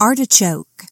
artichoke.